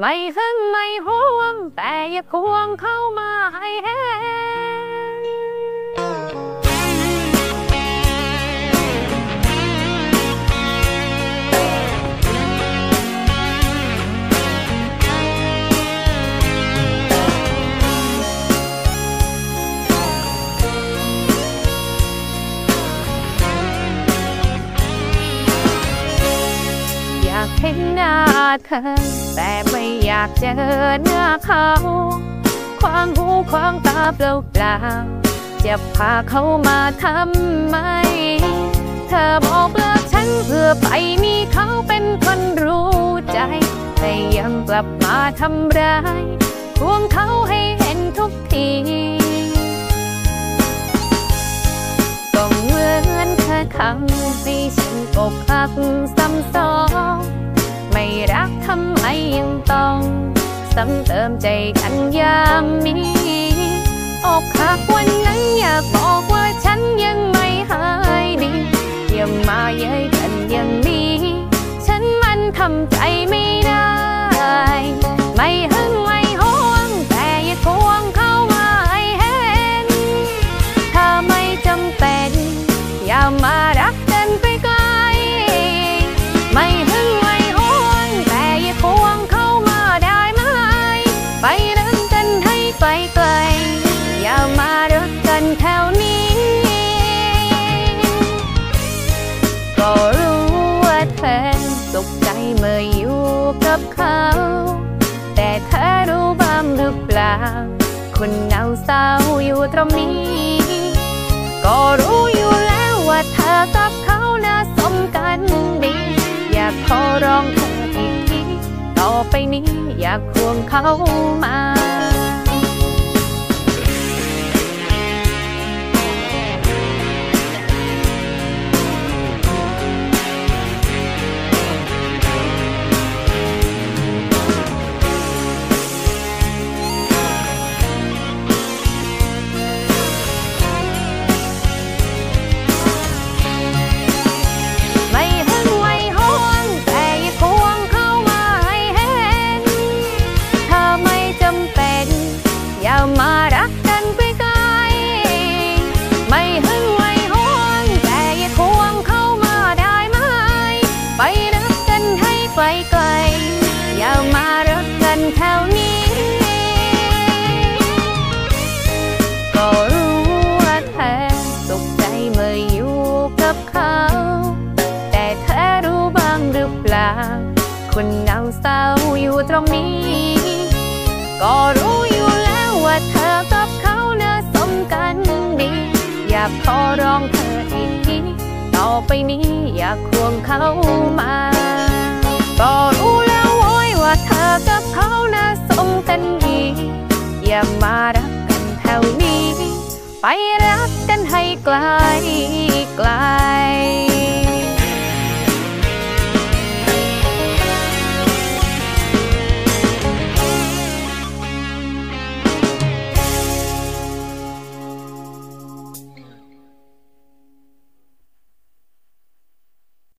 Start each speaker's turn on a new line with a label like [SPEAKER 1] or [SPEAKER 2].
[SPEAKER 1] ไม่หึงไม่ห่วง แต่อย่าควงเข้ามาให้เห็น เห็นหน้าเธอ แต่ไม่อยากเจอหน้าเขาควางหูควางตาเปล่าเปล่าๆจะพาเขามาทำไม เธอบอกเลิกฉันเพื่อไปมีเขาเป็นคนรู้ใจ แต่ยังกลับมาทำร้ายควงเขาให้เห็นทุกที คำที่ฉันอกหักซ้ำสองไม่รักทำไมยังต้องซ้ำเติมใจกันยามนี้อกหักวันนั้นอยากบอกว่าฉันยังไม่หายดีอย่ามาเย้ยกันอย่างนี้ ฉันมันทำใจไม่ได้ ไม่หึงไม่ มารักกันแถวนี้ ก็รู้ว่าเธอสุขใจเมื่ออยู่กับเขา แต่เธอรู้บ้างหรือเปล่า คนเหงาเศร้าอยู่ตรงนี้ ก็รู้อยู่แล้วว่าเธอกับเขาน่าสมกันดี อยากขอร้องเธออีกที ต่อไปนี้อยากควงเขามา มารักกันไปไกลไม่หึงไม่หวงแต่อย่าควงเข้ามาได้ไหม ไปรักกันให้ไกลๆอย่ามารักกันแถวนี้ ก็รู้ว่าเธอสุขใจเมื่ออยู่กับเขา แต่เธอรู้บ้างหรือเปล่า คนเหงาเศร้าอยู่ตรงนี้ ก็รู้ กันดี อยากขอร้องเธออีกทีต่อไปนี้อยากควงเขามาก็รู้แล้วโว้ยว่าเธอกับเขาน่าสมกันดี อย่ามารักกันแถวนี้ ไปรักกันให้ไกลไกล